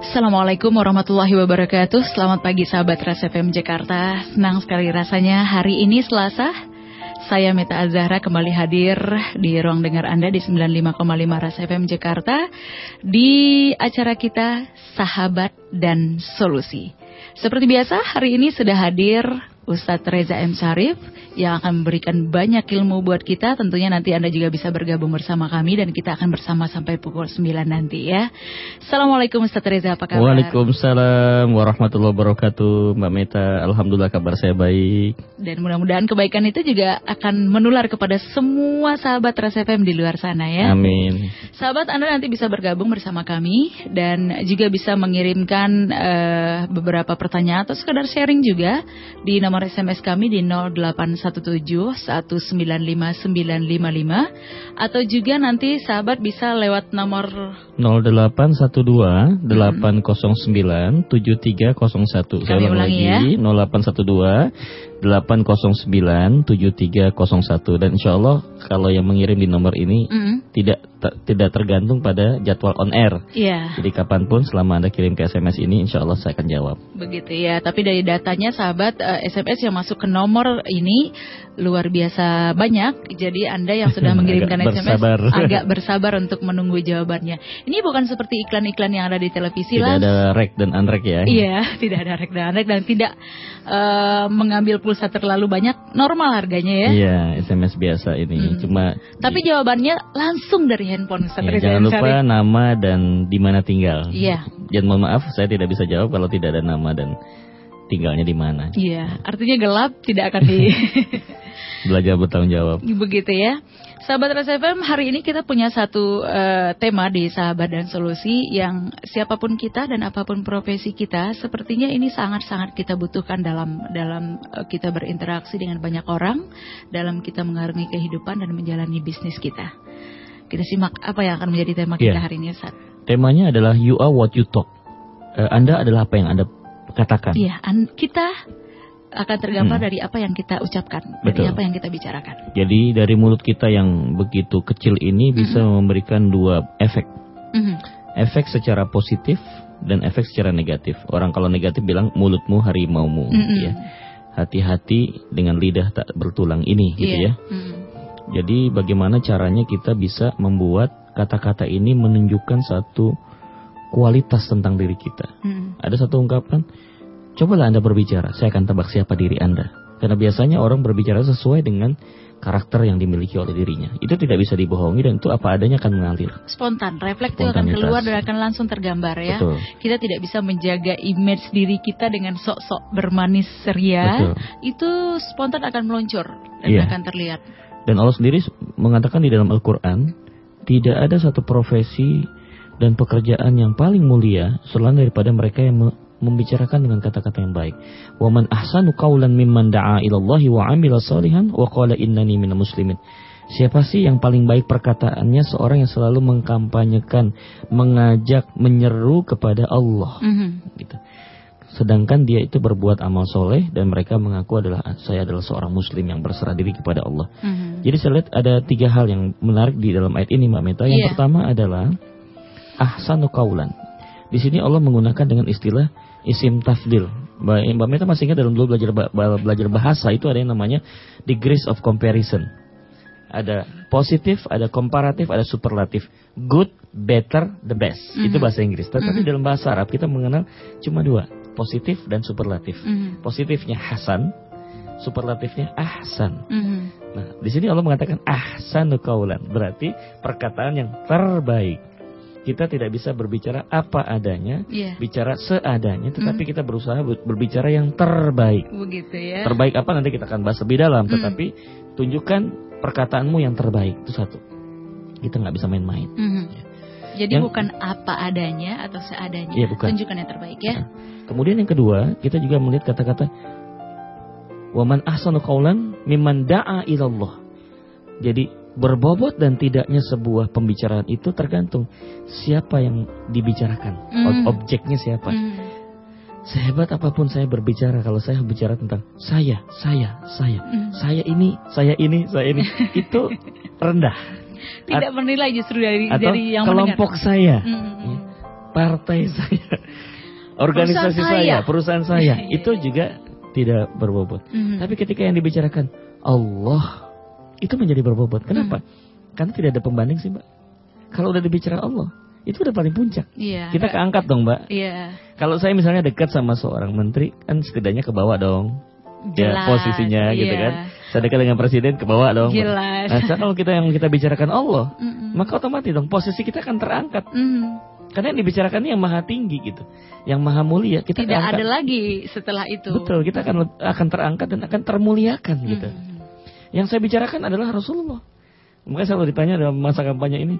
Assalamualaikum warahmatullahi wabarakatuh. Selamat pagi sahabat Ras FM Jakarta. Senang sekali rasanya hari ini Selasa Saya Meta Azahra kembali hadir di ruang dengar Anda di 95,5 Ras FM Jakarta Di acara kita Sahabat dan Solusi. Seperti biasa hari ini sudah hadir Ustadz Reza M. Sarif yang akan memberikan banyak ilmu buat kita. Tentunya nanti Anda juga bisa bergabung bersama kami dan kita akan bersama sampai pukul 9 nanti ya. Assalamualaikum Ustadz Reza, apa kabar? Waalaikumsalam warahmatullahi wabarakatuh Mbak Meta, Alhamdulillah kabar saya baik. Dan mudah-mudahan kebaikan itu juga akan menular kepada semua sahabat Ras FM di luar sana ya. Amin. Sahabat Anda nanti bisa bergabung bersama kami dan juga bisa mengirimkan uh, beberapa pertanyaan atau sekedar sharing juga di nomor nomor SMS kami di 0817195955 atau juga nanti sahabat bisa lewat nomor 0812 809 7301. Saya ulang lagi ya. 0812 809 7301 dan insya Allah kalau yang mengirim di nomor ini mm. tidak tidak tergantung pada jadwal on air. Yeah. Jadi kapan pun selama anda kirim ke SMS ini insya Allah saya akan jawab. Begitu ya. Tapi dari datanya sahabat uh, eh, SMS yang masuk ke nomor ini luar biasa banyak. Jadi anda yang sudah mengirimkan agak SMS bersabar. agak bersabar untuk menunggu jawabannya. Ini bukan seperti iklan-iklan yang ada di televisi lah. Tidak ada rek dan unrek ya. Iya, tidak ada rek dan unrek dan tidak uh, mengambil pulsa terlalu banyak normal harganya ya. Iya, SMS biasa ini. Hmm. Cuma Tapi jawabannya langsung dari handphone Ustaz ya, Jangan lupa Syarif. nama dan di mana tinggal. Iya. Jangan mohon maaf saya tidak bisa jawab kalau tidak ada nama dan tinggalnya di mana. Iya, artinya gelap tidak akan di belajar bertanggung jawab. Begitu ya. Sahabat Rasa FM, hari ini kita punya satu uh, tema di Sahabat dan Solusi yang siapa pun kita dan apa pun profesi kita, sepertinya ini sangat-sangat kita butuhkan dalam dalam uh, kita berinteraksi dengan banyak orang, dalam kita mengarungi kehidupan dan menjalani bisnis kita. Kita simak apa yang akan menjadi tema kita yeah. hari ini, Saat. Temanya adalah you are what you talk. Uh, anda adalah apa yang Anda katakan. Iya, kita akan tergambar hmm. dari apa yang kita ucapkan, Betul. dari apa yang kita bicarakan. Jadi dari mulut kita yang begitu kecil ini bisa hmm. memberikan dua efek. Hmm. Efek secara positif dan efek secara negatif. Orang kalau negatif bilang mulutmu harimaumu, hmm. ya. Hati-hati dengan lidah tak bertulang ini, gitu yeah. ya. Hmm. Jadi bagaimana caranya kita bisa membuat kata-kata ini menunjukkan satu kualitas tentang diri kita. Hmm. Ada satu ungkapan Cobalah Anda berbicara, saya akan tebak siapa diri Anda. Karena biasanya orang berbicara sesuai dengan karakter yang dimiliki oleh dirinya. Itu tidak bisa dibohongi dan itu apa adanya akan mengalir. Spontan, refleks itu akan keluar dan akan langsung tergambar ya. Betul. Kita tidak bisa menjaga image diri kita dengan sok-sok bermanis ceria. Betul. Itu spontan akan meluncur dan iya. akan terlihat. Dan Allah sendiri mengatakan di dalam Al-Quran, tidak ada satu profesi dan pekerjaan yang paling mulia selain daripada mereka yang membicarakan dengan kata-kata yang baik. Wa man ahsanu qawlan mimman da'a ilallahi wa 'amila salihan wa qala innani minal muslimin. Siapa sih yang paling baik perkataannya seorang yang selalu mengkampanyekan, mengajak, menyeru kepada Allah. Mm -hmm. gitu. Sedangkan dia itu berbuat amal soleh dan mereka mengaku adalah saya adalah seorang muslim yang berserah diri kepada Allah. Mm -hmm. Jadi saya lihat ada tiga hal yang menarik di dalam ayat ini Mbak Meta. Yang yeah. pertama adalah ahsanu kaulan. Di sini Allah menggunakan dengan istilah isim tafdil. Mbak Meta masih ingat dalam dulu belajar belajar bahasa itu ada yang namanya degrees of comparison. Ada positif, ada komparatif, ada superlatif. Good, better, the best. Mm -hmm. Itu bahasa Inggris. Tapi mm -hmm. dalam bahasa Arab kita mengenal cuma dua, positif dan superlatif. Mm -hmm. Positifnya hasan, superlatifnya ahsan. Mm -hmm. Nah, di sini Allah mengatakan ahsanu kaulan, berarti perkataan yang terbaik kita tidak bisa berbicara apa adanya, yeah. bicara seadanya, tetapi mm. kita berusaha berbicara yang terbaik. Begitu ya. Terbaik apa nanti kita akan bahas lebih dalam, mm. tetapi tunjukkan perkataanmu yang terbaik itu satu. Kita nggak bisa main-main. Mm -hmm. ya. Jadi yang, bukan apa adanya atau seadanya, ya, bukan. tunjukkan yang terbaik ya. Nah, kemudian yang kedua, kita juga melihat kata-kata waman ahsanu qaulan mimman da'a ilallah. Jadi berbobot dan tidaknya sebuah pembicaraan itu tergantung siapa yang dibicarakan, mm. objeknya siapa. Mm. Sehebat apa pun saya berbicara, kalau saya bicara tentang saya, saya, saya, mm. saya ini, saya ini, saya ini, itu rendah. Tidak menilai justru dari atau dari yang kelompok mendengar. saya. Mm. Partai saya, organisasi Perusahaan saya, saya. perusahaan saya, itu juga tidak berbobot. Mhm. Tapi ketika yang dibicarakan Allah, itu menjadi berbobot. Kenapa? Hmm. Karena tidak ada pembanding sih, Mbak. Kalau udah dibicara Allah, itu udah paling puncak. Iya. Kita keangkat dong, Mbak. Iya. Kalau saya misalnya dekat sama seorang menteri, kan setidaknya ke bawah dong. Ya, Jelas, posisinya gitu iya. kan. Saya dekat dengan presiden ke bawah dong. Jelas. Nah, kalau kita yang kita bicarakan Allah, Mm-mm. maka otomatis dong posisi kita akan terangkat. Mhm. Karena yang dibicarakan ini yang maha tinggi gitu. Yang maha mulia. Kita Tidak keangkat. ada lagi setelah itu. Betul, kita akan akan terangkat dan akan termuliakan gitu. Mhm. Yang saya bicarakan adalah Rasulullah. Makanya selalu ditanya dalam masa kampanye ini,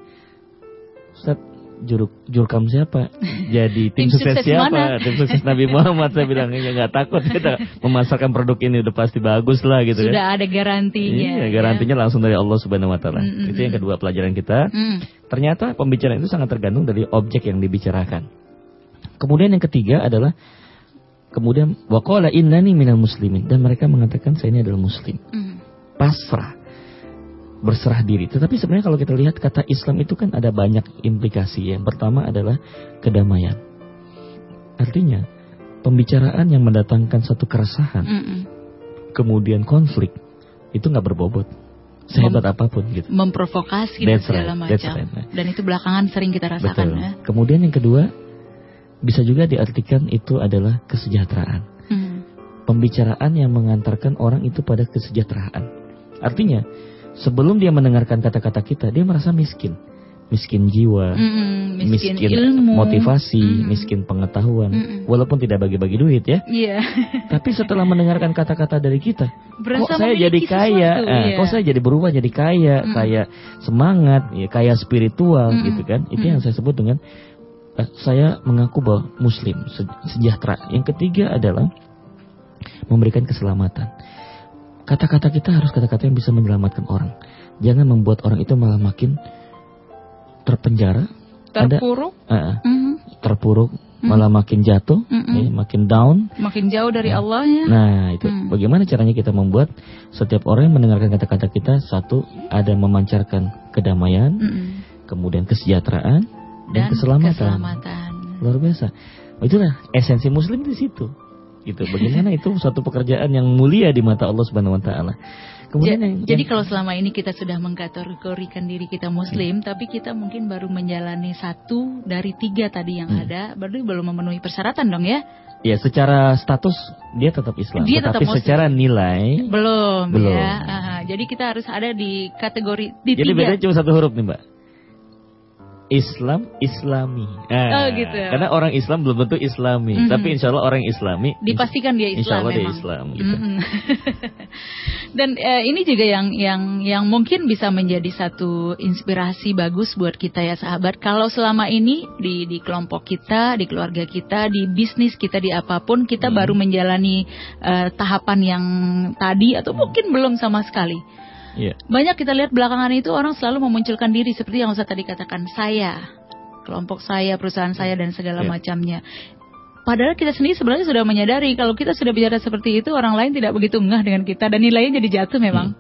Ustaz, juruk jurkam siapa? Jadi tim, Tim sukses, sukses siapa? mana? Tim sukses Nabi Muhammad. Saya bilang ya nggak takut kita memasarkan produk ini udah pasti bagus lah gitu kan. Sudah ada garantinya. Iya, garantinya langsung dari Allah Subhanahu wa taala. Mm, mm, Itu yang mm. kedua pelajaran kita. Ya. Mm. Ternyata pembicaraan itu sangat tergantung dari objek yang dibicarakan. Kemudian yang ketiga adalah kemudian waqala innani minal muslimin dan mereka mengatakan saya ini adalah muslim. Mm. Pasrah. Berserah diri. Tetapi sebenarnya kalau kita lihat kata Islam itu kan ada banyak implikasi. Yang pertama adalah kedamaian. Artinya pembicaraan yang mendatangkan satu keresahan, Mm-mm. kemudian konflik itu nggak berbobot. Sehebat apa pun gitu. Memprovokasi dan segala right, macam. right. Dan itu belakangan sering kita rasakan Betul. ya. Kemudian yang kedua bisa juga diartikan itu adalah kesejahteraan. Mm. Pembicaraan yang mengantarkan orang itu pada kesejahteraan. Artinya sebelum dia mendengarkan kata-kata kita dia merasa miskin, miskin jiwa, Mm-mm. Miskin, ilmu. motivasi, Mm. miskin pengetahuan. Mm-mm. Walaupun tidak bagi-bagi duit ya, Iya. tapi setelah mendengarkan kata-kata dari kita, Berasa kok saya jadi kaya, sesuatu, eh, iya. kok saya jadi berubah jadi kaya, Mm. kaya semangat, ya, kaya spiritual Mm. gitu kan. Itu Mm. yang saya sebut dengan eh, saya mengaku bahwa muslim se- sejahtera. Yang ketiga adalah memberikan keselamatan. Kata-kata kita harus kata-kata yang bisa menyelamatkan orang. Jangan membuat orang itu malah makin terpenjara, ada Terpuruk. eh, Mhm. terpuruk, malah makin jatuh, Mm-mm. ya, makin down. Makin jauh dari Allahnya. Nah, itu Hmm. bagaimana caranya kita membuat setiap orang yang mendengarkan kata-kata kita satu ada memancarkan kedamaian, Mm-mm. kemudian kesejahteraan dan, Dan keselamatan. keselamatan. Luar biasa. Itulah esensi muslim di situ. Gitu. Bagaimana itu suatu pekerjaan yang mulia di mata Allah Subhanahu wa taala. Kemudian Ja- yang, jadi yang- kalau selama ini kita sudah mengkategorikan diri kita muslim, tapi kita mungkin baru menjalani satu dari tiga tadi yang Hmm. ada, berarti belum memenuhi persyaratan dong ya? ya secara status dia tetap Islam, Dia tetap tetapi muslim. secara nilai Belum, Belum. ya. Aha, jadi kita harus ada di kategori di jadi tiga. bedanya cuma satu huruf nih, Mbak. Islam Islami. Ah, Oh, gitu. Karena orang Islam belum tentu Islami, Mhm. tapi insya Allah orang Islami Dipastikan dia Islam Insya Allah dia. Islam gitu. Mm-mm. Dan eh, ini juga yang yang yang mungkin bisa menjadi satu inspirasi bagus buat kita ya sahabat. Kalau selama ini di di kelompok kita, di keluarga kita, di bisnis kita, di apa pun kita Hmm. baru menjalani eh, tahapan yang tadi atau mungkin belum sama sekali. Iya. Banyak kita lihat belakangan itu orang selalu memunculkan diri seperti yang Ustaz tadi katakan saya, kelompok saya, perusahaan saya dan segala Iya. macamnya. Padahal kita sendiri sebenarnya sudah menyadari kalau kita sudah bicara seperti itu orang lain tidak begitu ngeh dengan kita dan nilainya jadi jatuh memang.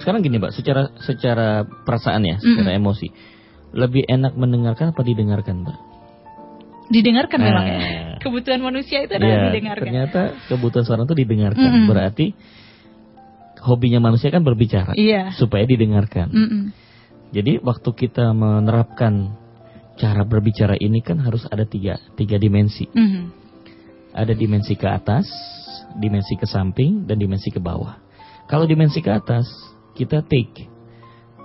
Sekarang gini, Mbak, secara secara perasaan ya, secara emosi, lebih enak mendengarkan apa didengarkan, Mbak? Didengarkan Ah. memang ya. Kebutuhan manusia itu adalah Iya, didengarkan. ternyata kebutuhan seorang itu didengarkan. Mm-mm. Berarti hobinya manusia kan berbicara Iya. supaya didengarkan. Mm-mm. Jadi waktu kita menerapkan cara berbicara ini kan harus ada tiga tiga dimensi. Mhm. Ada dimensi ke atas, dimensi ke samping, dan dimensi ke bawah. Kalau dimensi ke atas, kita take.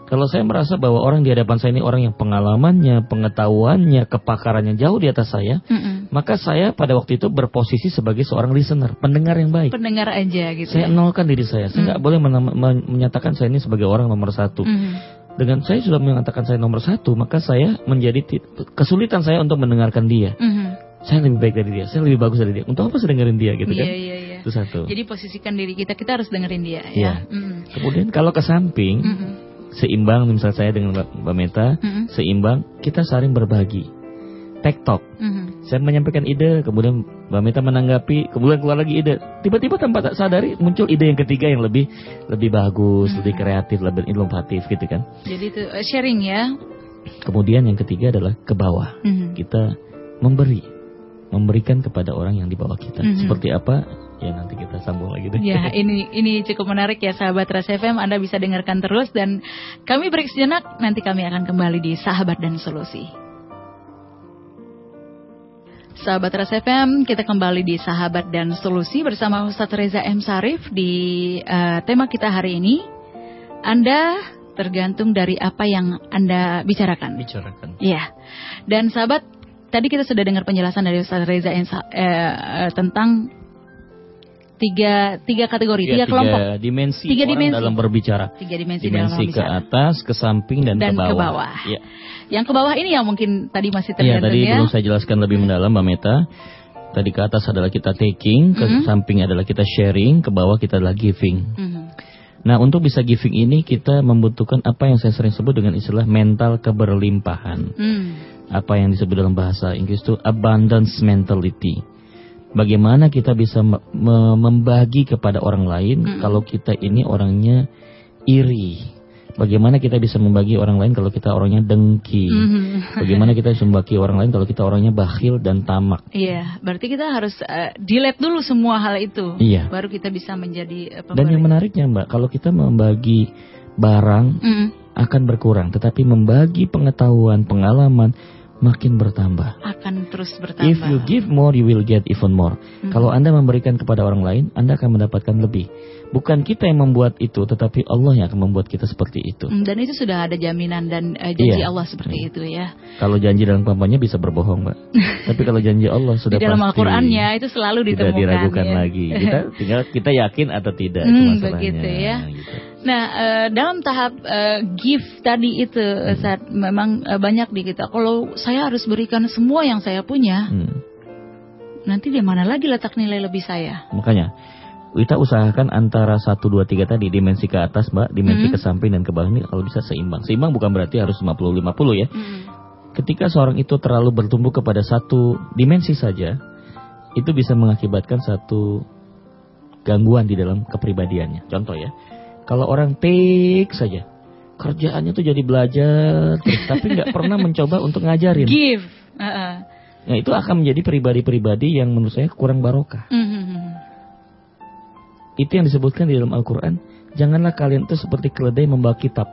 Kalau saya merasa bahwa orang di hadapan saya ini orang yang pengalamannya, pengetahuannya, kepakarannya jauh di atas saya, Mm-mm. Maka saya pada waktu itu berposisi sebagai seorang listener, pendengar yang baik. Pendengar aja gitu. Saya ya. nolkan diri saya. Saya nggak boleh menam- men- menyatakan saya ini sebagai orang nomor satu. Mhm. Dengan saya sudah mengatakan saya nomor satu, maka saya menjadi kesulitan saya untuk mendengarkan dia. Mhm. Saya lebih baik dari dia, saya lebih bagus dari dia. Untuk apa saya dengerin dia gitu Iya kan? iya iya. Itu satu. Jadi posisikan diri kita kita harus dengerin dia ya. Mhm. Kemudian kalau ke samping, Mhm. seimbang misal saya dengan Mbak Meta, Mhm. seimbang kita saling berbagi. Tektok. Mhm. Saya menyampaikan ide, kemudian Mbak Meta menanggapi, kemudian keluar lagi ide. Tiba-tiba tanpa tak sadari muncul ide yang ketiga yang lebih lebih bagus, Hmm. lebih kreatif, lebih inovatif gitu kan. Jadi itu eh, sharing ya. Kemudian yang ketiga adalah ke bawah. Mhm. Kita memberi, memberikan kepada orang yang di bawah kita. Mhm. Seperti apa? Ya nanti kita sambung lagi deh. Ya, ini ini cukup menarik ya sahabat Ras FM. Anda bisa dengarkan terus dan kami break sejenak. Nanti kami akan kembali di Sahabat dan Solusi. Sahabat Ras FM, kita kembali di Sahabat dan Solusi bersama Ustadz Reza M. Sarif di eh, tema kita hari ini. Anda tergantung dari apa yang Anda bicarakan. Bicarakan. Iya. Dan sahabat, tadi kita sudah dengar penjelasan dari Ustaz Reza yang sa- eh, eh, tentang tiga tiga kategori, tiga, kelompok, dimensi Tiga dimensi. dalam berbicara. tiga dimensi, dalam Dimensi ke berbicara. atas, ke samping dan, Dan ke bawah. ke bawah. Ya. Yang ke bawah ini yang mungkin tadi masih Iya, tadi ya. belum saya jelaskan lebih mendalam Mbak Meta. Tadi ke atas adalah kita taking, ke Mhm. samping adalah kita sharing, ke bawah kita adalah giving. Mhm. Nah, untuk bisa giving ini kita membutuhkan apa yang saya sering sebut dengan istilah mental keberlimpahan. Hmm. Apa yang disebut dalam bahasa Inggris itu abundance mentality. Bagaimana kita bisa me- me- membagi kepada orang lain Mm. kalau kita ini orangnya iri. Bagaimana kita bisa membagi orang lain kalau kita orangnya dengki. Mhm. Bagaimana kita bisa membagi orang lain kalau kita orangnya bakhil dan tamak. Iya, berarti kita harus eh, delete dulu semua hal itu. Iya. Baru kita bisa menjadi eh, Dan yang pemberi. menariknya Mbak, kalau kita membagi barang Mhm. akan berkurang, tetapi membagi pengetahuan, pengalaman makin bertambah. akan terus bertambah. If you give more, you will get even more. Mhm. Kalau Anda memberikan kepada orang lain, Anda akan mendapatkan lebih. Bukan kita yang membuat itu, tetapi Allah yang akan membuat kita seperti itu. Hmm, Dan itu sudah ada jaminan dan eh, janji Iya. Allah seperti itu ya. Kalau janji dalam kampanye bisa berbohong, Mbak. tapi kalau janji Allah sudah Di dalam pasti Al-Qur'annya itu selalu tidak ditemukan diragukan ya. lagi. Kita tinggal kita yakin atau tidak itu Hmm, masalahnya. begitu ya. gitu. Nah, eh, dalam tahap eh, gift tadi itu saat memang eh, banyak di kita. Kalau saya harus berikan semua yang saya punya, Hmm. nanti di mana lagi letak nilai lebih saya? Makanya kita usahakan antara 1 2 3 tadi dimensi ke atas, Mbak, dimensi Mhm. ke samping dan ke bawah ini kalau bisa seimbang. Seimbang bukan berarti harus 50 50 ya. Hmm. Ketika seorang itu terlalu bertumbuh kepada satu dimensi saja, itu bisa mengakibatkan satu gangguan di dalam kepribadiannya. Contoh ya, kalau orang take saja, kerjaannya tuh jadi belajar, tapi nggak pernah mencoba untuk ngajarin. Give. Heeh. Nah itu akan menjadi pribadi-pribadi yang menurut saya kurang barokah. Mhm. Itu yang disebutkan di dalam Al-Quran. Janganlah kalian itu seperti keledai membawa kitab.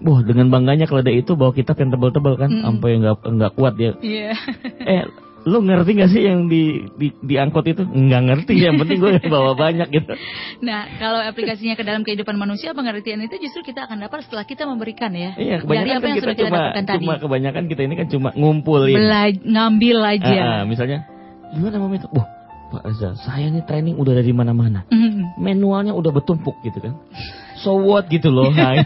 Wah, dengan bangganya keledai itu bawa kitab yang tebal-tebal kan, Mm. sampai nggak nggak kuat dia. Iya. Eh, lu ngerti gak sih yang di, di diangkut itu? Nggak ngerti. Yang penting gue bawa banyak gitu. Nah, kalau aplikasinya ke dalam kehidupan manusia, pengertian itu justru kita akan dapat setelah kita memberikan ya. Iya, Dari kebanyakan apa kan yang kita sudah kita cuma dapatkan tadi. cuma kebanyakan kita ini kan cuma ngumpulin. Bela- ngambil aja. Ah, ah, misalnya, gimana mau itu? Wah, Pak Reza, saya nih training udah dari mana-mana. Mhm. manualnya udah bertumpuk gitu kan. So what gitu loh. Nah,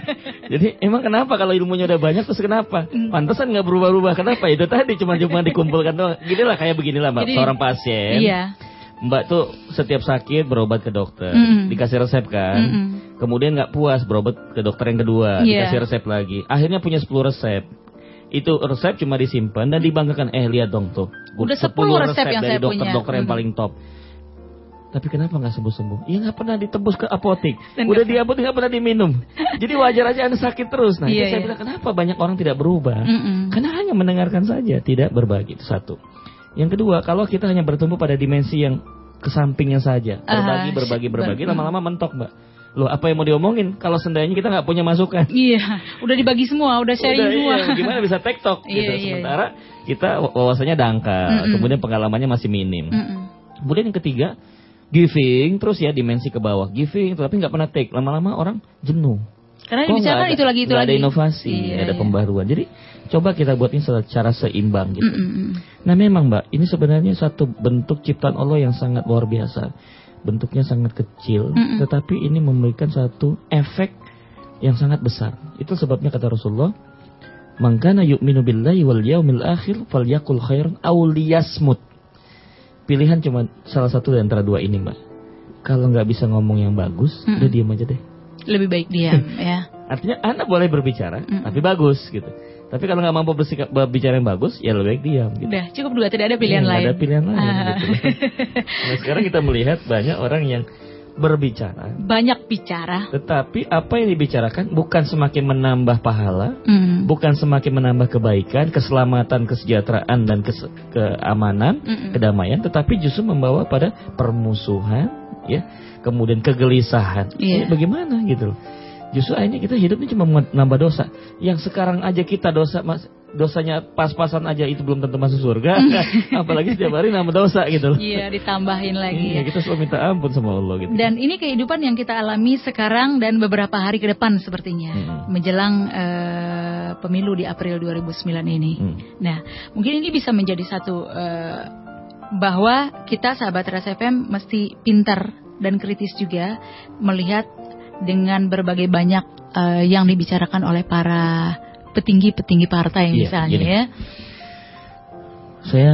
jadi emang kenapa kalau ilmunya udah banyak terus kenapa? Hmm. Pantesan nggak berubah-ubah. Kenapa? Itu tadi cuma cuma dikumpulkan doang. Gini lah kayak beginilah mbak. Jadi- Seorang pasien. Iya. Mbak tuh setiap sakit berobat ke dokter, Mm-mm. dikasih resep kan. Mm-mm. Kemudian nggak puas berobat ke dokter yang kedua, Iya. dikasih resep lagi. Akhirnya punya 10 resep. Itu resep cuma disimpan dan dibanggakan. Eh lihat dong tuh. Udah 10 resep yang dari saya punya. dokter-dokter yang Mm. paling top. Tapi kenapa nggak sembuh-sembuh? Ya nggak pernah ditebus ke apotik. Dan Udah di apotik nggak pernah diminum. Jadi wajar aja anda sakit terus. Nah Iya, itu saya iya. bilang kenapa banyak orang tidak berubah? Mm-mm. Karena hanya mendengarkan saja, tidak berbagi. Itu satu. Yang kedua, kalau kita hanya bertumbuh pada dimensi yang ke sampingnya saja, berbagi, berbagi, ber- berbagi, lama-lama mentok, mbak. Loh, apa yang mau diomongin? Kalau sendanya kita nggak punya masukan. Iya, udah dibagi semua, udah sharing Udah, semua. iya, gimana bisa tektok Iya, gitu. iya, Sementara kita wawasannya dangkal, Mm-mm. kemudian pengalamannya masih minim. Mm-mm. Kemudian yang ketiga, giving terus ya dimensi ke bawah, giving tapi nggak pernah take. Lama-lama orang jenuh. Karena Kok dibicarakan ada- itu lagi itu lagi. ada inovasi, Iya, ada iya. pembaruan. Jadi coba kita buat ini secara seimbang gitu. Mm-mm. Nah memang mbak, ini sebenarnya satu bentuk ciptaan Allah yang sangat luar biasa. Bentuknya sangat kecil, Mm-mm. tetapi ini memberikan satu efek yang sangat besar. Itu sebabnya kata Rasulullah, Mangkana yu'minu billahi wal yaumil akhir falyakul khairan aw liyasmut. Pilihan cuma salah satu dari antara dua ini mbak. Kalau nggak bisa ngomong yang bagus, Mm-mm. udah diam aja deh. Lebih baik diam ya. Artinya anak boleh berbicara, Mm-mm. tapi bagus gitu. Tapi kalau nggak mampu bersikap, berbicara yang bagus, ya lebih baik diam. Gitu. Udah, cukup dua, tidak ada pilihan nggak lain. Ada pilihan lain. Ah. gitu. nah sekarang kita melihat banyak orang yang berbicara. Banyak bicara. Tetapi apa yang dibicarakan bukan semakin menambah pahala, Mm. bukan semakin menambah kebaikan, keselamatan, kesejahteraan dan kes- keamanan, Mm-mm. kedamaian, tetapi justru membawa pada permusuhan, ya, kemudian kegelisahan. Ini bagaimana gitu loh. Justru akhirnya kita hidup ini cuma menambah dosa. Yang sekarang aja kita dosa, mas, dosanya pas-pasan aja itu belum tentu masuk surga. Apalagi setiap hari nambah dosa gitu loh. Iya, ditambahin lagi Iya, ya. kita selalu minta ampun sama Allah gitu. Dan ini kehidupan yang kita alami sekarang dan beberapa hari ke depan sepertinya. Mm-mm. Menjelang eh, pemilu di April 2009 ini. Hmm. Nah, mungkin ini bisa menjadi satu eh, bahwa kita sahabat Ras FM mesti pintar dan kritis juga melihat dengan berbagai banyak eh, yang dibicarakan oleh para petinggi-petinggi partai Iya, misalnya gini. ya. Saya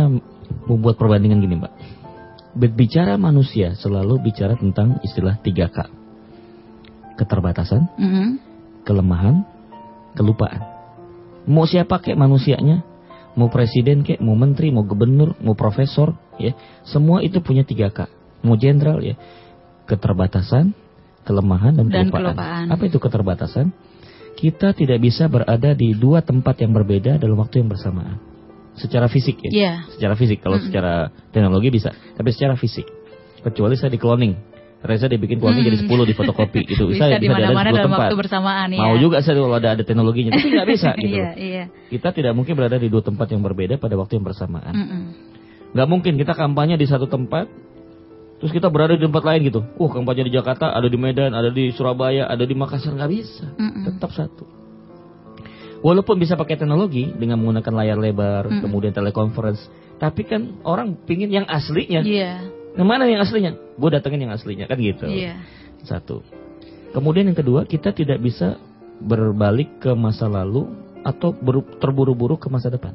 membuat perbandingan gini, Mbak. Berbicara manusia selalu bicara tentang istilah 3K. Keterbatasan, Mm-mm. kelemahan, kelupaan. Mau siapa kek manusianya, mau presiden kek, mau menteri, mau gubernur, mau profesor, ya, semua itu punya 3K. Mau jenderal ya, keterbatasan, kelemahan dan, Dan kelupaan. kelupaan. Apa itu keterbatasan? Kita tidak bisa berada di dua tempat yang berbeda dalam waktu yang bersamaan. Secara fisik ya. Iya. Secara fisik, kalau Mm-mm. secara teknologi bisa, tapi secara fisik. Kecuali saya di cloning. Reza dibikin cloning jadi 10 di fotokopi itu. Bisa bisa ada mana-mana di 10 dalam tempat. waktu bersamaan ya. Mau juga saya kalau ada ada teknologinya, tapi nggak bisa gitu. Iya, iya. Kita tidak mungkin berada di dua tempat yang berbeda pada waktu yang bersamaan. Mm-mm. Nggak mungkin kita kampanye di satu tempat, terus kita berada di tempat lain gitu. Uh, kampanye di Jakarta, ada di Medan, ada di Surabaya, ada di Makassar nggak bisa. Mm-mm. Tetap satu. Walaupun bisa pakai teknologi dengan menggunakan layar lebar, Mm-mm. kemudian telekonferensi, tapi kan orang pingin yang aslinya. Iya, Yang mana yang aslinya? Gue datengin yang aslinya kan gitu. iya. Satu. Kemudian yang kedua, kita tidak bisa berbalik ke masa lalu atau terburu-buru ke masa depan.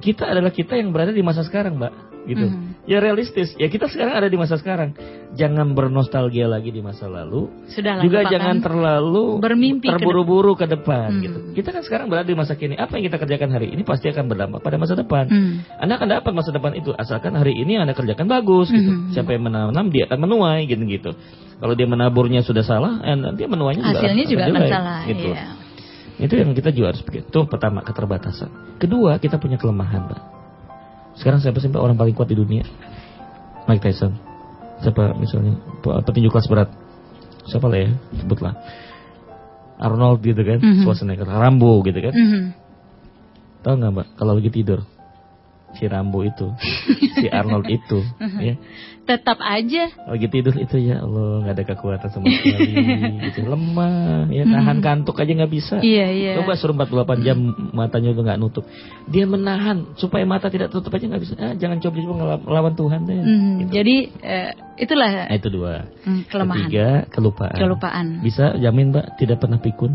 Kita adalah kita yang berada di masa sekarang, Mbak. Gitu. Mhm. Ya realistis. Ya kita sekarang ada di masa sekarang. Jangan bernostalgia lagi di masa lalu. Sudah Juga lupakan. jangan terlalu Bermimpi terburu-buru ke depan Hmm. gitu. Kita kan sekarang berada di masa kini. Apa yang kita kerjakan hari ini pasti akan berdampak pada masa depan. Hmm. Anda akan dapat masa depan itu asalkan hari ini Anda kerjakan bagus gitu. Mhm. Siapa yang menanam dia akan menuai gitu gitu. Kalau dia menaburnya sudah salah, eh, nanti menuainya juga Hasilnya juga akan salah. Gitu. Iya. Itu yang kita juga harus pikir. Itu pertama keterbatasan. Kedua kita punya kelemahan, Pak. Sekarang siapa sih orang paling kuat di dunia? Mike Tyson. Siapa misalnya pe- petinju kelas berat? Siapa lah ya? Sebutlah. Arnold gitu kan, Mhm. Schwarzenegger, Rambo gitu kan. Mhm. Tahu nggak mbak? Kalau lagi tidur, si Rambo itu, si Arnold itu, ya Tetap aja. lagi tidur itu ya Allah nggak ada kekuatan sama sekali, gitu lemah, ya Mhm. nahan kantuk aja nggak bisa. Iya, iya. Coba suruh 48 jam matanya udah nggak nutup, dia menahan supaya mata tidak tutup aja nggak bisa. Ah, jangan coba coba ngelawan Tuhan deh. Mhm. Gitu. Jadi eh, itulah Nah, itu dua. hmm, kelemahan. Ketiga kelupaan. Kelupaan. Bisa jamin mbak tidak pernah pikun.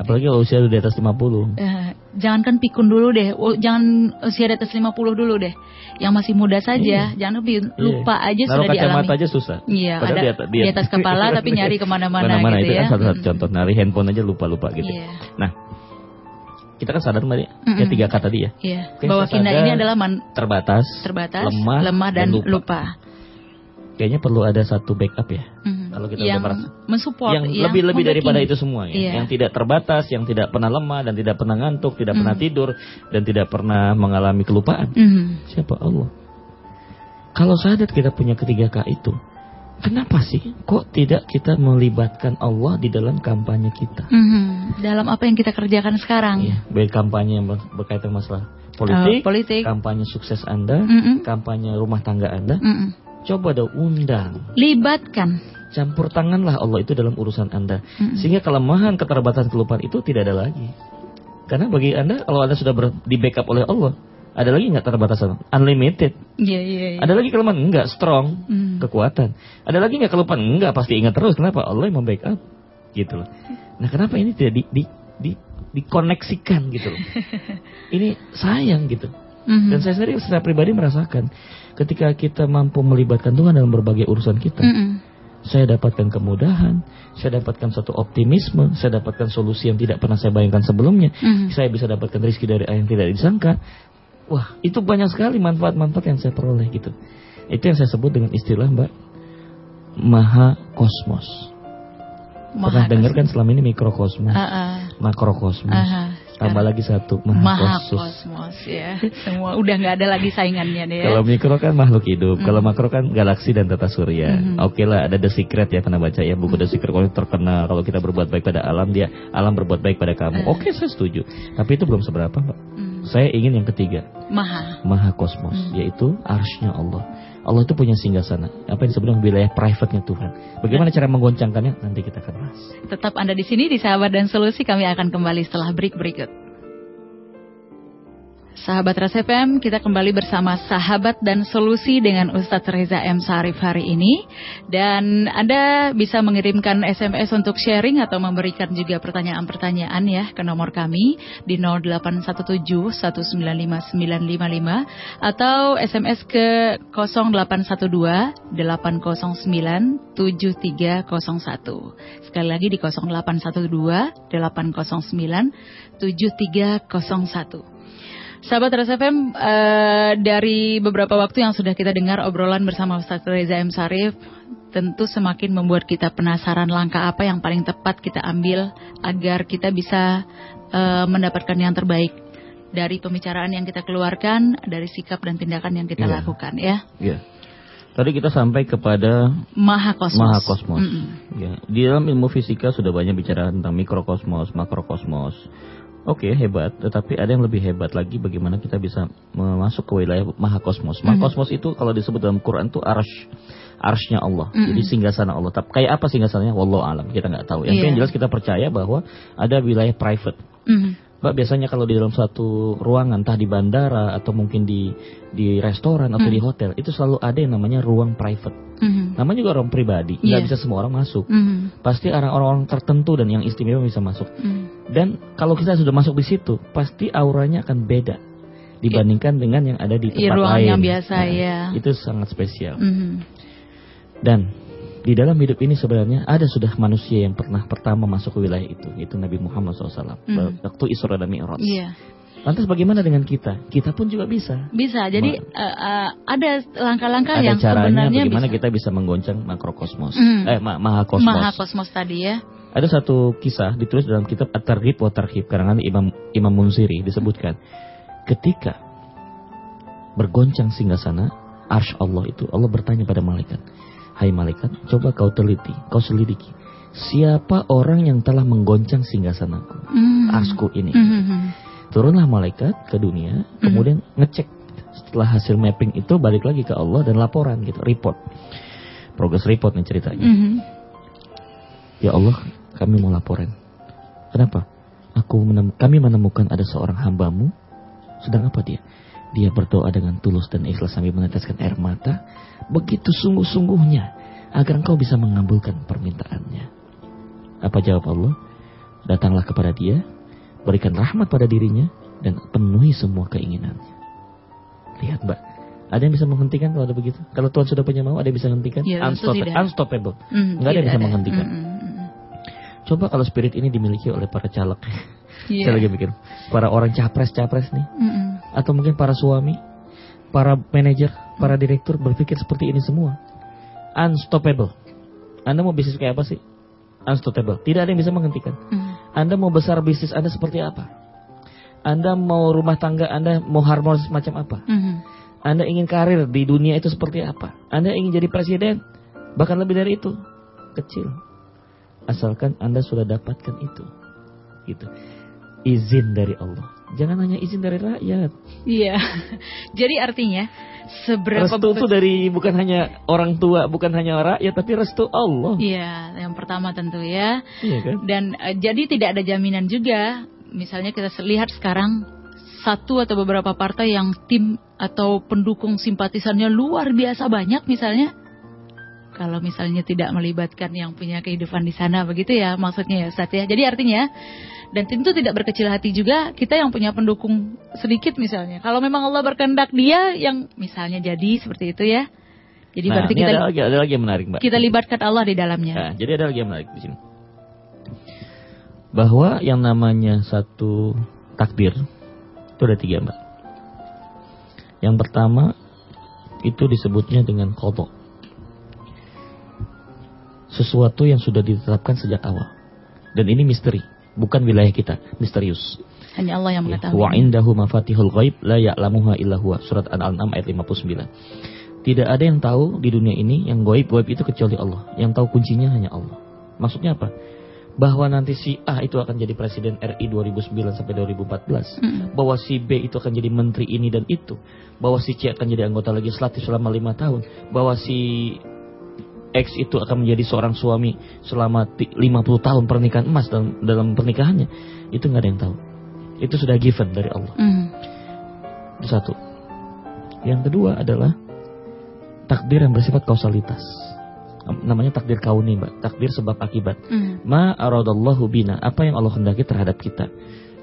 Apalagi kalau usia di atas 50. Eh, jangankan pikun dulu deh, Oh, jangan usia di atas 50 dulu deh. Yang masih muda saja, jangan lebih lupa aja Iya. Naruh sudah dialami. aja susah. Iya, Padahal ada di atas- di atas kepala tapi nyari ke mana-mana Mana-mana gitu itu ya. kan satu-satu Mm. contoh. Nari handphone aja lupa-lupa gitu. Iya. Nah, kita kan sadar mbak ya, Mm-mm. ya tiga kata dia. Iya, Oke, bahwa sadar. ini adalah man- Terbatas, terbatas, lemah, dan, dan lupa. lupa. Kayaknya perlu ada satu backup ya. Mhm. Kalau kita yang merasa- mensupport, yang lebih-lebih daripada membacking. itu semua ya. Iya. Yang tidak terbatas, yang tidak pernah lemah dan tidak pernah ngantuk, tidak pernah Mm. tidur dan tidak pernah mengalami kelupaan. Mhm. Siapa Allah? Kalau sadar kita punya ketiga K itu, kenapa sih kok tidak kita melibatkan Allah di dalam kampanye kita? Mhm. Dalam apa yang kita kerjakan sekarang? Ya, baik kampanye yang ber- berkaitan masalah politik, Eh, politik. kampanye sukses Anda, Mhm. kampanye rumah tangga Anda, Mhm. coba dong undang. Libatkan. Campur tanganlah Allah itu dalam urusan Anda. Mhm. Sehingga kelemahan, keterbatasan, kelupaan itu tidak ada lagi. Karena bagi Anda, kalau Anda sudah ber- di backup oleh Allah, ada lagi nggak keterbatasan? Unlimited. Iya, iya, iya. Ada lagi kelemahan? Enggak, strong. Mhm. Kekuatan. Ada lagi nggak kelupaan? Enggak, pasti ingat terus. Kenapa? Allah yang membackup. Gitu loh. Nah, kenapa ini tidak di, di, di, dikoneksikan gitu loh. ini sayang gitu. Mhm. Dan saya sendiri secara pribadi merasakan ketika kita mampu melibatkan Tuhan dalam berbagai urusan kita, Mhm. Saya dapatkan kemudahan, saya dapatkan satu optimisme, saya dapatkan solusi yang tidak pernah saya bayangkan sebelumnya. Mhm. Saya bisa dapatkan rezeki dari yang tidak disangka. Wah, itu banyak sekali manfaat-manfaat yang saya peroleh gitu. Itu yang saya sebut dengan istilah Mbak Maha Kosmos. Pernah Maha dengar kan selama ini mikrokosmos, ah. makrokosmos. Aha, Tambah lagi satu Maha, Maha Kosmos. kosmos ya. Semua udah nggak ada lagi saingannya deh. ya. Kalau mikro kan makhluk hidup, Hmm. kalau makro kan galaksi dan tata surya. Mhm. Oke lah, ada The Secret ya pernah baca ya buku The Secret kalau terkenal kalau kita berbuat baik pada alam dia alam berbuat baik pada kamu. Hmm. Oke saya setuju, tapi itu belum seberapa mbak. Hmm. Saya ingin yang ketiga, Maha. Maha Kosmos, Hmm. yaitu arsnya Allah. Allah itu punya singgasana, apa yang disebut wilayah private-nya Tuhan. Bagaimana cara menggoncangkannya? Nanti kita akan bahas. Tetap Anda di sini di Sahabat dan Solusi kami akan kembali setelah break berikut. Sahabat Ras FM, kita kembali bersama Sahabat dan Solusi dengan Ustadz Reza M. Sarif hari ini. Dan Anda bisa mengirimkan SMS untuk sharing atau memberikan juga pertanyaan-pertanyaan ya ke nomor kami di 0817-195-955 atau SMS ke 0812-809-7301. Sekali lagi di 0812-809-7301. Sahabat Rasa FM, eh, dari beberapa waktu yang sudah kita dengar obrolan bersama Ustadz Reza M. Sarif, tentu semakin membuat kita penasaran langkah apa yang paling tepat kita ambil agar kita bisa eh, mendapatkan yang terbaik dari pembicaraan yang kita keluarkan, dari sikap dan tindakan yang kita Iya. lakukan ya. Ya. Tadi kita sampai kepada Maha kosmos. Maha Kosmos. Mm-mm. Ya, di dalam ilmu fisika sudah banyak bicara tentang mikrokosmos, makrokosmos. Oke, hebat. Tetapi ada yang lebih hebat lagi bagaimana kita bisa masuk ke wilayah Maha Kosmos. Maha Mhm. Kosmos itu kalau disebut dalam Quran itu arsh. Arshnya Allah. Mhm. Jadi singgasana Allah. Tapi kayak apa singgasananya? Wallahu alam. Kita nggak tahu. Yang Iya. penting jelas kita percaya bahwa ada wilayah private. Mhm. Mbak biasanya kalau di dalam suatu ruangan, entah di bandara atau mungkin di di restoran atau Mhm. di hotel, itu selalu ada yang namanya ruang private. Mhm. Namanya juga ruang pribadi, nggak Iya. bisa semua orang masuk. Mhm. Pasti orang-orang tertentu dan yang istimewa bisa masuk. Mhm. Dan kalau kita sudah masuk di situ, pasti auranya akan beda dibandingkan dengan yang ada di tempat Iya, ruangan lain. yang biasa, Nah, ya. Itu sangat spesial. Mhm. Dan di dalam hidup ini sebenarnya ada sudah manusia yang pernah pertama masuk ke wilayah itu, itu Nabi Muhammad SAW. Hmm. Waktu Isra dan Mi'raj. Iya. Lantas bagaimana dengan kita? Kita pun juga bisa. Bisa. Jadi eh, eh, ada langkah-langkah yang caranya sebenarnya bagaimana bisa. kita bisa menggoncang makrokosmos. Hmm. Eh, ma- maha kosmos. Maha kosmos tadi ya. Ada satu kisah ditulis dalam kitab At-Targhib wa Tarhib karangan Imam Imam Munziri disebutkan ketika bergoncang singgasana arsy Allah itu Allah bertanya pada malaikat, "Hai malaikat, coba kau teliti, kau selidiki. Siapa orang yang telah menggoncang singgasanaku, Hmm. arsku ini?" Mhm. Turunlah malaikat ke dunia, kemudian ngecek setelah hasil mapping itu balik lagi ke Allah dan laporan gitu, report. Progress report nih ceritanya. Ya Allah, kami mau laporan. Kenapa? Aku menem- kami menemukan ada seorang hambamu. Sedang apa dia? Dia berdoa dengan tulus dan ikhlas sambil meneteskan air mata. Begitu sungguh-sungguhnya agar engkau bisa mengabulkan permintaannya. Apa jawab Allah? Datanglah kepada dia, berikan rahmat pada dirinya, dan penuhi semua keinginannya. Lihat mbak, ada yang bisa menghentikan kalau ada begitu? Kalau Tuhan sudah punya mau, ada yang bisa menghentikan? Ya, Unstoppable. tidak. Unstoppable. Nggak ada yang bisa menghentikan. Mhm, mhm. Coba kalau spirit ini dimiliki oleh para caleg. Iya. Saya lagi mikir, para orang capres-capres nih, Mhm. atau mungkin para suami, para manajer, para direktur berpikir seperti ini semua. Unstoppable. Anda mau bisnis kayak apa sih? Unstoppable. Tidak ada yang bisa menghentikan. Mhm. Anda mau besar bisnis Anda seperti apa? Anda mau rumah tangga Anda mau harmonis macam apa? Mhm. Anda ingin karir di dunia itu seperti apa? Anda ingin jadi presiden? Bahkan lebih dari itu. Kecil. Asalkan Anda sudah dapatkan itu. Gitu. Izin dari Allah. Jangan hanya izin dari rakyat. Iya. Jadi artinya seberapa Restu itu dari bukan hanya orang tua, bukan hanya rakyat, tapi restu Allah. Iya, yang pertama tentu ya. Iya kan? Dan eh, jadi tidak ada jaminan juga. Misalnya kita lihat sekarang satu atau beberapa partai yang tim atau pendukung simpatisannya luar biasa banyak misalnya. Kalau misalnya tidak melibatkan yang punya kehidupan di sana begitu ya maksudnya ya Ustaz ya. Jadi artinya dan tentu tidak berkecil hati juga kita yang punya pendukung sedikit misalnya. Kalau memang Allah berkehendak dia yang misalnya jadi seperti itu ya. Jadi Nah, berarti kita ada lagi, ada lagi yang menarik, Mbak. kita libatkan Allah di dalamnya. Nah, jadi ada lagi yang menarik di sini. Bahwa yang namanya satu takdir itu ada tiga mbak. Yang pertama itu disebutnya dengan kodok. Sesuatu yang sudah ditetapkan sejak awal. Dan ini misteri, bukan wilayah kita, misterius. Hanya Allah yang Ya, mengetahui. Wa indahu mafatihul ghaib la ya'lamuha illa huwa. Surat Al-An'am ayat 59. Tidak ada yang tahu di dunia ini yang goib goib itu kecuali Allah. Yang tahu kuncinya hanya Allah. Maksudnya apa? Bahwa nanti si A itu akan jadi presiden RI 2009 sampai 2014. Mm-mm. Bahwa si B itu akan jadi menteri ini dan itu. Bahwa si C akan jadi anggota legislatif selama lima tahun. Bahwa si X itu akan menjadi seorang suami selama ti- 50 tahun pernikahan emas dalam, dalam pernikahannya. Itu nggak ada yang tahu. Itu sudah given dari Allah. Mm. Itu satu. Yang kedua adalah takdir yang bersifat kausalitas. Namanya takdir kauni, Mbak. Takdir sebab akibat. Mm. Ma aradallahu bina, apa yang Allah hendaki terhadap kita.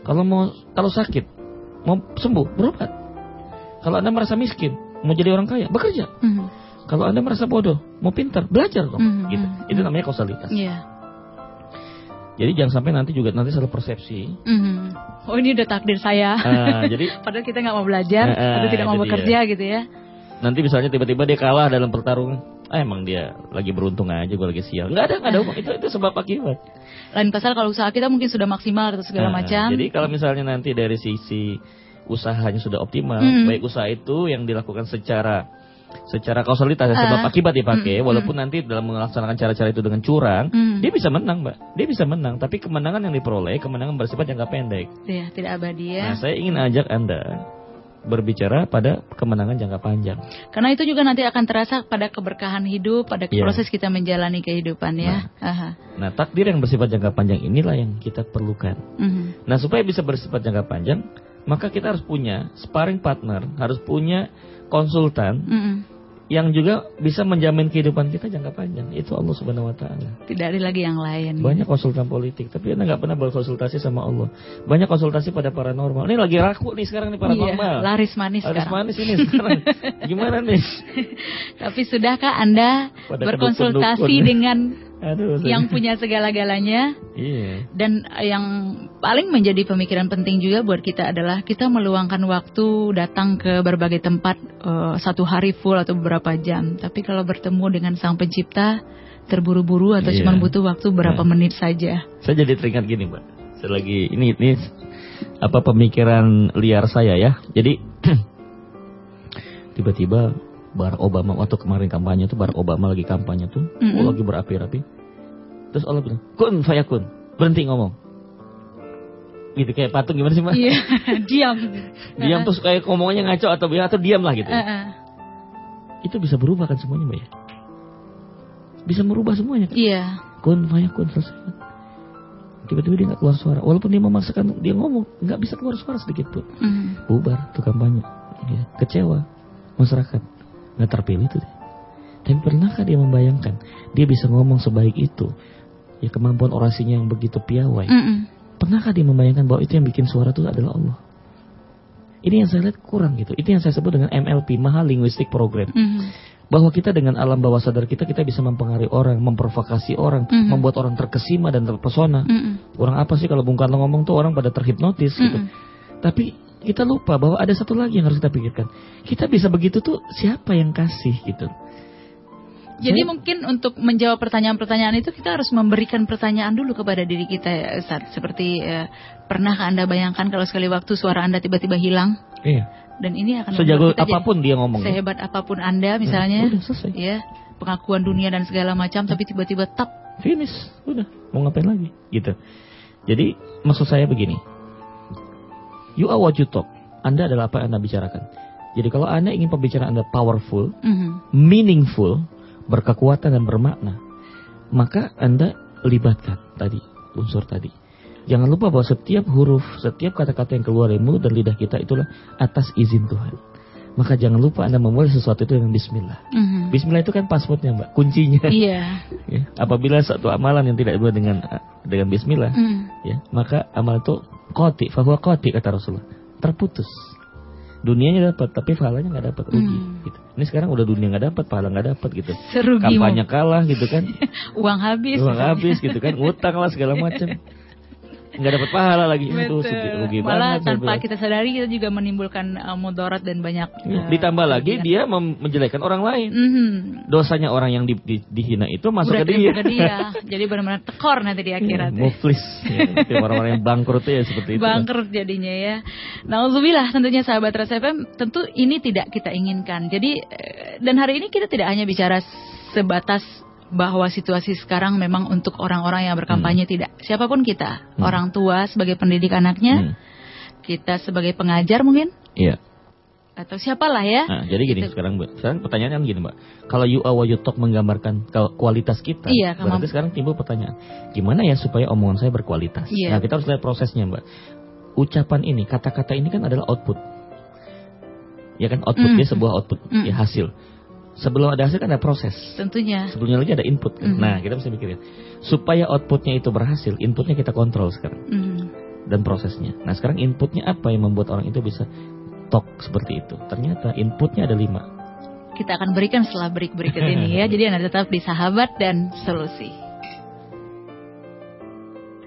Kalau mau kalau sakit, mau sembuh, berobat. Kalau Anda merasa miskin, mau jadi orang kaya, bekerja. Mm. Kalau Anda merasa bodoh, mau pintar, belajar dong. Mhm, Gitu. mhm, Itu namanya kausalitas. Iya. Jadi jangan sampai nanti juga nanti salah persepsi. Mhm. Oh ini udah takdir saya. Ah, jadi Padahal kita nggak mau belajar Eh, eh, atau tidak mau bekerja gitu ya. nanti misalnya tiba-tiba dia kalah dalam pertarungan. Ah, emang dia lagi beruntung aja, gue lagi sial. Nggak ada, nggak ada. Itu itu sebab akibat. Lain pasal kalau usaha kita mungkin sudah maksimal atau segala Nah, macam. Jadi kalau misalnya nanti dari sisi usahanya sudah optimal, Mm. baik usaha itu yang dilakukan secara secara kausalitas ya, sebab Ah. akibat dipakai, Mm, walaupun nanti dalam melaksanakan cara-cara itu dengan curang, Mm. dia bisa menang, mbak. Dia bisa menang, tapi kemenangan yang diperoleh kemenangan bersifat jangka pendek. Iya, tidak abadi ya. Nah, saya ingin ajak anda berbicara pada kemenangan jangka panjang. Karena itu juga nanti akan terasa pada keberkahan hidup, pada Iya. proses kita menjalani kehidupan ya. Aha. Nah, takdir yang bersifat jangka panjang inilah yang kita perlukan. Mhm. Nah, supaya bisa bersifat jangka panjang, maka kita harus punya sparring partner, harus punya konsultan Mhm. yang juga bisa menjamin kehidupan kita jangka panjang. Itu Allah Subhanahu wa taala. Tidak ada lagi yang lain. Banyak konsultan politik, tapi Anda nggak pernah berkonsultasi sama Allah. Banyak konsultasi pada paranormal. Ini lagi raku nih sekarang nih Iya, paranormal. laris manis Laris sekarang. manis ini sekarang. Gimana nih? Tapi sudahkah Anda Pada berkonsultasi dengan Aduh. yang punya segala-galanya? Iya. Dan yang paling menjadi pemikiran penting juga buat kita adalah kita meluangkan waktu datang ke berbagai tempat eh, satu hari full atau beberapa jam. Tapi kalau bertemu dengan Sang Pencipta terburu-buru atau Iya. cuma butuh waktu berapa Nah. menit saja. Saya jadi teringat gini, Mbak. Saya lagi ini ini apa pemikiran liar saya ya. Jadi tiba-tiba Barack Obama waktu kemarin kampanye tuh Barack Obama lagi kampanye tuh, Mm-mm. oh, lagi berapi-api. Terus Allah bilang, "Kun fayakun." Berhenti ngomong. Gitu kayak patung gimana sih, Mbak? Iya, diam. Diam terus kayak ngomongnya ngaco atau atau diam lah gitu. Eh. Itu bisa berubah kan semuanya, Mbak ya? Bisa merubah semuanya kan? Iya. kun fayakun selesai tiba-tiba dia nggak keluar suara walaupun dia memaksakan dia ngomong nggak bisa keluar suara sedikit pun Mhm. bubar tuh kampanye ya, kecewa masyarakat nggak terpilih tuh tapi pernahkah dia membayangkan dia bisa ngomong sebaik itu ya kemampuan orasinya yang begitu piawai Mhm. pernahkah dia membayangkan bahwa itu yang bikin suara itu adalah Allah ini yang saya lihat kurang gitu itu yang saya sebut dengan MLP mahal linguistic program Mhm. bahwa kita dengan alam bawah sadar kita kita bisa mempengaruhi orang, memprovokasi orang, Mhm. membuat orang terkesima dan terpesona. Mhm. Orang apa sih kalau Bung Karno ngomong tuh orang pada terhipnotis gitu. Mhm. Tapi kita lupa bahwa ada satu lagi yang harus kita pikirkan. Kita bisa begitu tuh siapa yang kasih gitu. Jadi Saya- mungkin untuk menjawab pertanyaan-pertanyaan itu kita harus memberikan pertanyaan dulu kepada diri kita ya Ustaz. Seperti eh, pernahkah Anda bayangkan kalau sekali waktu suara Anda tiba-tiba hilang Iya. dan ini akan Sejago jadi- apa pun dia ngomong. sehebat apa pun Anda misalnya Udah selesai. ya pengakuan dunia dan segala macam tapi tiba-tiba tap Finish. Udah. Mau ngapain lagi? Gitu. Jadi maksud saya begini. You are what you talk. Anda adalah apa yang Anda bicarakan. Jadi kalau Anda ingin pembicaraan Anda powerful, Mhm. meaningful, berkekuatan dan bermakna, maka Anda libatkan tadi unsur tadi. Jangan lupa bahwa setiap huruf, setiap kata-kata yang keluar dari mulut dan lidah kita itulah atas izin Tuhan. Maka jangan lupa Anda memulai sesuatu itu dengan bismillah. Mhm. Bismillah itu kan passwordnya, Mbak, kuncinya. iya Ya, apabila satu amalan yang tidak dimulai dengan dengan bismillah, Mhm. ya, maka amal itu qati, fahuwa qati kata Rasulullah. Terputus. Dunianya dapat, tapi pahalanya nggak dapat rugi. Hmm. Gitu. Ini sekarang udah dunia nggak dapat, pahala nggak dapat gitu. seru Kampanye kalah gitu kan, uang habis uang habis gitu kan, ngutang lah segala macam. nggak dapat pahala lagi. Betul. sedih, rugi Malah banget, tanpa kita sadari kita juga menimbulkan uh, mudarat dan banyak. Iya, uh, Ditambah lagi dia menjelekkan orang lain. Mhm. Dosanya orang yang di- di- dihina itu masuk ke Berarti dia. ke dia. Jadi benar-benar tekor nanti di akhirat. ya. Muflis. Ya, itu orang-orang yang bangkrut ya seperti itu. Bangkrut jadinya ya. Nauzubillah tentunya sahabat Rasa FM tentu ini tidak kita inginkan. Jadi eh, dan hari ini kita tidak hanya bicara sebatas bahwa situasi sekarang memang untuk orang-orang yang berkampanye tidak. Siapa pun kita, Hmm. orang tua sebagai pendidik anaknya, Hmm. kita sebagai pengajar mungkin Iya. atau siapalah ya. Nah, jadi gini Itu. sekarang Mbak. Sekarang pertanyaannya kan gini, Mbak. Kalau you are what you talk menggambarkan kualitas kita, Iya, berarti sekarang timbul pertanyaan, gimana ya supaya omongan saya berkualitas? Iya. Nah, kita harus lihat prosesnya, Mbak. Ucapan ini, kata-kata ini kan adalah output. Ya kan output Mm. dia sebuah output, Mm. ya hasil. Sebelum ada hasil kan ada proses. Tentunya. Sebelumnya lagi ada input. kan? Mhm. Nah, kita mesti mikirin supaya outputnya itu berhasil, inputnya kita kontrol sekarang Mhm. dan prosesnya. Nah, sekarang inputnya apa yang membuat orang itu bisa talk seperti itu? Ternyata inputnya ada lima. Kita akan berikan setelah break berikut ini ya. Jadi Anda tetap di Sahabat dan Solusi.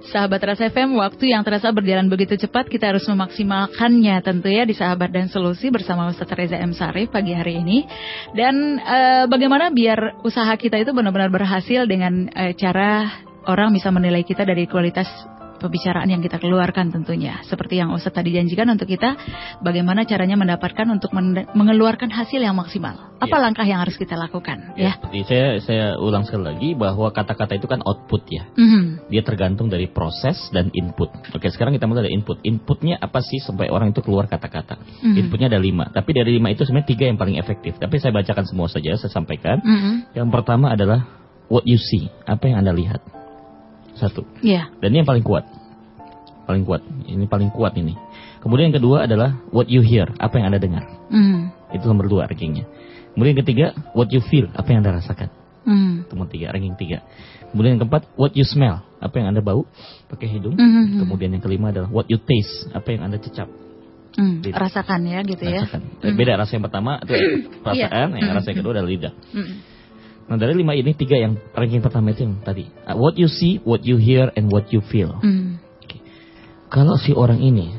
Sahabat Rasa FM, waktu yang terasa berjalan begitu cepat, kita harus memaksimalkannya tentu ya di Sahabat dan Solusi bersama Ustaz Reza M. Sarif pagi hari ini. Dan eh, bagaimana biar usaha kita itu benar-benar berhasil dengan eh, cara orang bisa menilai kita dari kualitas pembicaraan yang kita keluarkan tentunya. Seperti yang Ustaz tadi janjikan untuk kita, bagaimana caranya mendapatkan untuk men- mengeluarkan hasil yang maksimal. Apa Ya. langkah yang harus kita lakukan ya? Seperti saya saya ulang sekali lagi bahwa kata-kata itu kan output ya. Mhm. Dia tergantung dari proses dan input. Oke, sekarang kita mulai dari input. Inputnya apa sih sampai orang itu keluar kata-kata? Mhm. Inputnya ada lima. Tapi dari lima itu sebenarnya tiga yang paling efektif. Tapi saya bacakan semua saja, saya sampaikan. Mhm. Yang pertama adalah what you see, apa yang anda lihat. Satu. Ya. Dan ini yang paling kuat. Paling kuat. Ini paling kuat ini. Kemudian yang kedua adalah what you hear, apa yang anda dengar. Mhm. Itu nomor dua rankingnya. Kemudian yang ketiga, what you feel, apa yang anda rasakan. Mhm. Itu nomor tiga, ranking tiga. Kemudian yang keempat, what you smell, apa yang anda bau pakai hidung. Mhm. Kemudian yang kelima adalah what you taste, apa yang anda cecap. Lidah. Rasakan ya gitu ya. Rasakan. Eh, Beda rasa yang pertama itu perasaan, Iya. yang rasa yang kedua adalah lidah. Mhm. Nah dari lima ini tiga yang ranking pertama itu yang tadi. Uh, What you see, what you hear, and what you feel. Mhm. Kalau si orang ini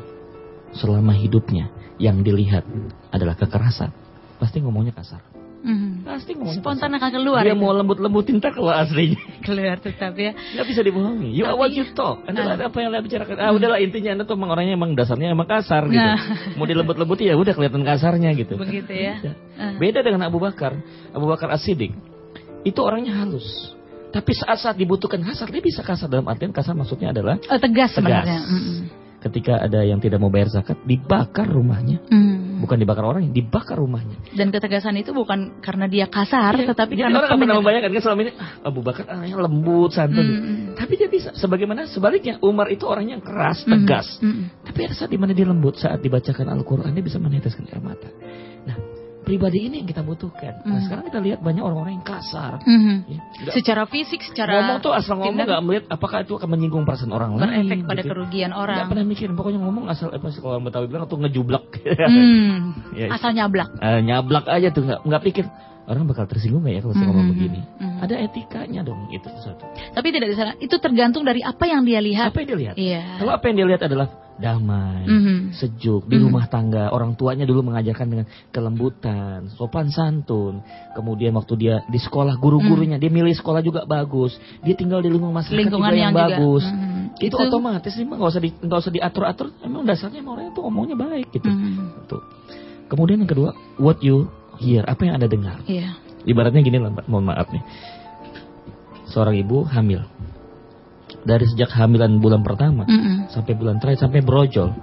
selama hidupnya yang dilihat adalah kekerasan, pasti ngomongnya kasar. Mhm. Pasti ngomongnya Spontan akan keluar. Dia itu. mau lembut-lembutin tak kalau aslinya. keluar tetap ya. Nggak bisa dibohongi. You are what you talk. Anda Ah. apa yang anda bicarakan. Ah udahlah intinya anda tuh emang orangnya emang dasarnya emang kasar gitu. Nah. Mau dilembut-lembuti ya udah kelihatan kasarnya gitu. Begitu ya. Beda. Ah. Beda dengan Abu Bakar. Abu Bakar As-Siddiq. Itu orangnya halus. Tapi saat-saat dibutuhkan kasar, dia bisa kasar dalam artian kasar maksudnya adalah Oh, tegas sebenarnya. Tegas. Mhm. ketika ada yang tidak mau bayar zakat, dibakar rumahnya. Mhm. Bukan dibakar orang, dibakar rumahnya. Dan ketegasan itu bukan karena dia kasar, tetapi Jadi karena orang pernah membayangkan kan selama ini ah, Abu Bakar orangnya lembut, santun. Mhm. Tapi dia bisa. Sebagaimana sebaliknya Umar itu orangnya keras, tegas. Mhm. Tapi ada saat di mana dia lembut saat dibacakan Al-Quran dia bisa meneteskan air mata. Pribadi ini yang kita butuhkan. Nah, Mhm. sekarang kita lihat banyak orang-orang yang kasar. Mhm. Ya, nggak- Secara fisik, secara ngomong tuh asal ngomong nggak melihat apakah itu akan menyinggung perasaan orang lain. berefek pada gitu. kerugian Nggak orang. pernah mikirin, pokoknya ngomong asal apa sih kalau orang Betawi bilang tuh ngejublak. Hmm. Ya, Asal nyablak. Eh, nyablak aja tuh nggak nggak pikir orang bakal tersinggung nggak ya kalau saya ngomong Mhm. begini. Mhm. Ada etikanya dong itu satu. Tapi tidak di sana. Itu tergantung dari apa yang dia lihat. Apa yang dia lihat? Iya. Kalau apa yang dia lihat adalah damai, Mhm. sejuk di Mhm. rumah tangga. Orang tuanya dulu mengajarkan dengan kelembutan, sopan santun. Kemudian waktu dia di sekolah guru-gurunya dia milih sekolah juga bagus. Dia tinggal di lingkungan masyarakat Hmm. Lingkungan juga yang, yang juga, bagus. mhm. Itu, Itu- otomatis sih nggak usah di, nggak usah diatur-atur. Emang dasarnya emang orangnya tuh ngomongnya baik gitu. Mhm. Tuh. Kemudian yang kedua, what you hear, apa yang anda dengar. Iya. Ibaratnya gini lah, mohon maaf nih. Seorang ibu hamil. Dari sejak hamilan bulan pertama Mhm. sampai bulan terakhir sampai brojol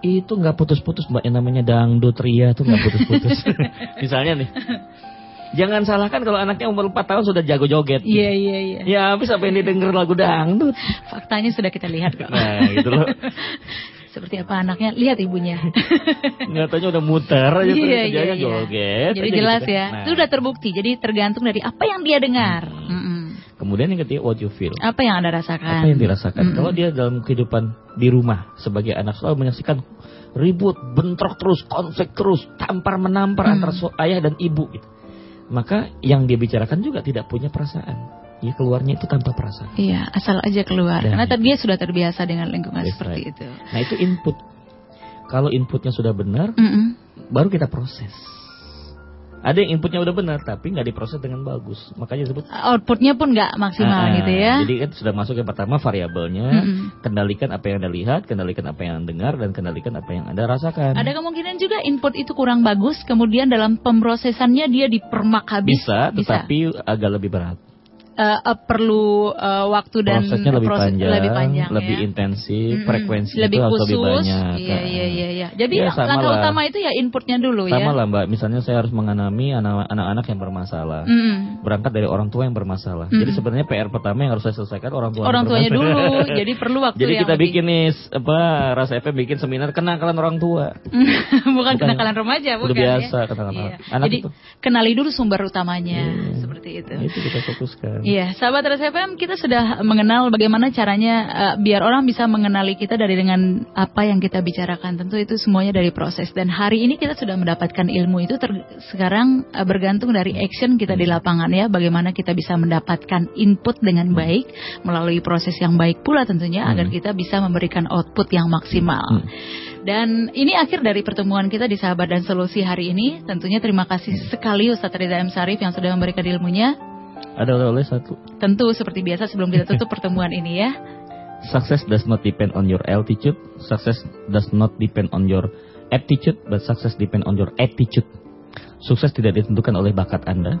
itu nggak putus-putus mbak yang namanya dangdut ria tuh nggak putus-putus misalnya nih jangan salahkan kalau anaknya umur 4 tahun sudah jago joget Iya, iya, iya. ya habis apa yang didengar lagu dangdut Faktanya sudah kita lihat kok. nah gitu loh Seperti apa anaknya? Lihat ibunya. nggak taunya udah muter aja tuh iya, iya, iya. joget Jadi aja jelas gitu. ya. Nah, Itu sudah terbukti. Jadi tergantung dari apa yang dia dengar. Hmm. Kemudian yang ketiga what you feel Apa yang anda rasakan? apa yang dirasakan Mm-mm. kalau dia dalam kehidupan di rumah sebagai anak selalu menyaksikan ribut bentrok terus konflik terus tampar menampar Mm. antara so- ayah dan ibu gitu maka yang dia bicarakan juga tidak punya perasaan ya keluarnya itu tanpa perasaan. Iya, asal aja keluar. Dan Karena itu. dia sudah terbiasa dengan lingkungan That's seperti right. itu. Nah itu input. Kalau inputnya sudah benar, Mm-mm. baru kita proses. Ada yang inputnya udah benar, tapi nggak diproses dengan bagus. Makanya disebut Outputnya pun nggak maksimal Ah, gitu ya. Jadi kan sudah masuk yang pertama variabelnya, Mm-mm. kendalikan apa yang anda lihat, kendalikan apa yang anda dengar, dan kendalikan apa yang anda rasakan. Ada kemungkinan juga input itu kurang bagus, kemudian dalam pemrosesannya dia dipermak habis. bisa, tetapi agak lebih berat. Eh, eh, perlu eh, waktu dan Prosesnya lebih proses- panjang, lebih panjang lebih ya. intensif, Mm-mm. frekuensi lebih itu khusus. lebih banyak. Iya, iya, iya, iya. Jadi Ya, sama langkah lah. utama itu ya inputnya dulu Sama ya. lah mbak, misalnya saya harus menganami anak- anak-anak yang bermasalah. Mm-mm. Berangkat dari orang tua yang bermasalah. Mm. Jadi sebenarnya PR pertama yang harus saya selesaikan orang tua. Orang tuanya dulu, jadi perlu waktu Jadi yang kita lebih. bikin nih apa Rasa FM bikin seminar kenakalan orang tua. bukan Bukan. kenakalan remaja, Udah bukan biasa ya. kenakalan Iya. anak. Jadi itu. kenali dulu sumber utamanya Iya. seperti itu. Itu kita fokuskan. Iya, sahabat Res FM, kita sudah mengenal bagaimana caranya eh, biar orang bisa mengenali kita dari dengan apa yang kita bicarakan. Tentu itu semuanya dari proses. Dan hari ini kita sudah mendapatkan ilmu itu ter- sekarang eh, bergantung dari action kita di lapangan ya. Bagaimana kita bisa mendapatkan input dengan baik melalui proses yang baik pula tentunya Hmm. agar kita bisa memberikan output yang maksimal. Hmm. Dan ini akhir dari pertemuan kita di Sahabat dan Solusi hari ini. Tentunya terima kasih sekali Ustadz Reza M. Sarif yang sudah memberikan ilmunya. Ada oleh-oleh satu. Tentu seperti biasa sebelum kita tutup pertemuan ini ya. Success does not depend on your altitude. Success does not depend on your aptitude, but success depend on your attitude. Sukses tidak ditentukan oleh bakat Anda.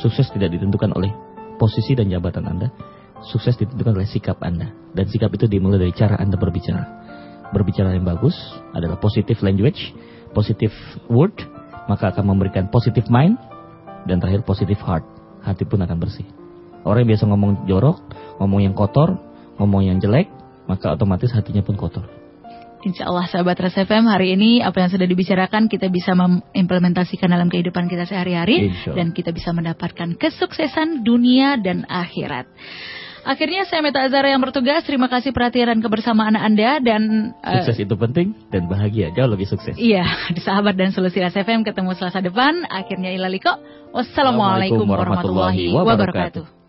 Sukses tidak ditentukan oleh posisi dan jabatan Anda. Sukses ditentukan oleh sikap Anda. Dan sikap itu dimulai dari cara Anda berbicara. Berbicara yang bagus adalah positive language, positive word, maka akan memberikan positive mind, dan terakhir positive heart. Hati pun akan bersih. Orang yang biasa ngomong jorok, ngomong yang kotor, ngomong yang jelek, maka otomatis hatinya pun kotor. Insya Allah sahabat Res FM hari ini apa yang sudah dibicarakan kita bisa mengimplementasikan dalam kehidupan kita sehari-hari dan kita bisa mendapatkan kesuksesan dunia dan akhirat. Akhirnya saya Meta Azara yang bertugas. Terima kasih perhatian dan kebersamaan Anda dan eh, Sukses itu penting dan bahagia jauh lebih sukses. Iya, di sahabat dan solusi FM ketemu Selasa depan. Akhirnya ilaliko. Wassalamualaikum warahmatullahi wabarakatuh.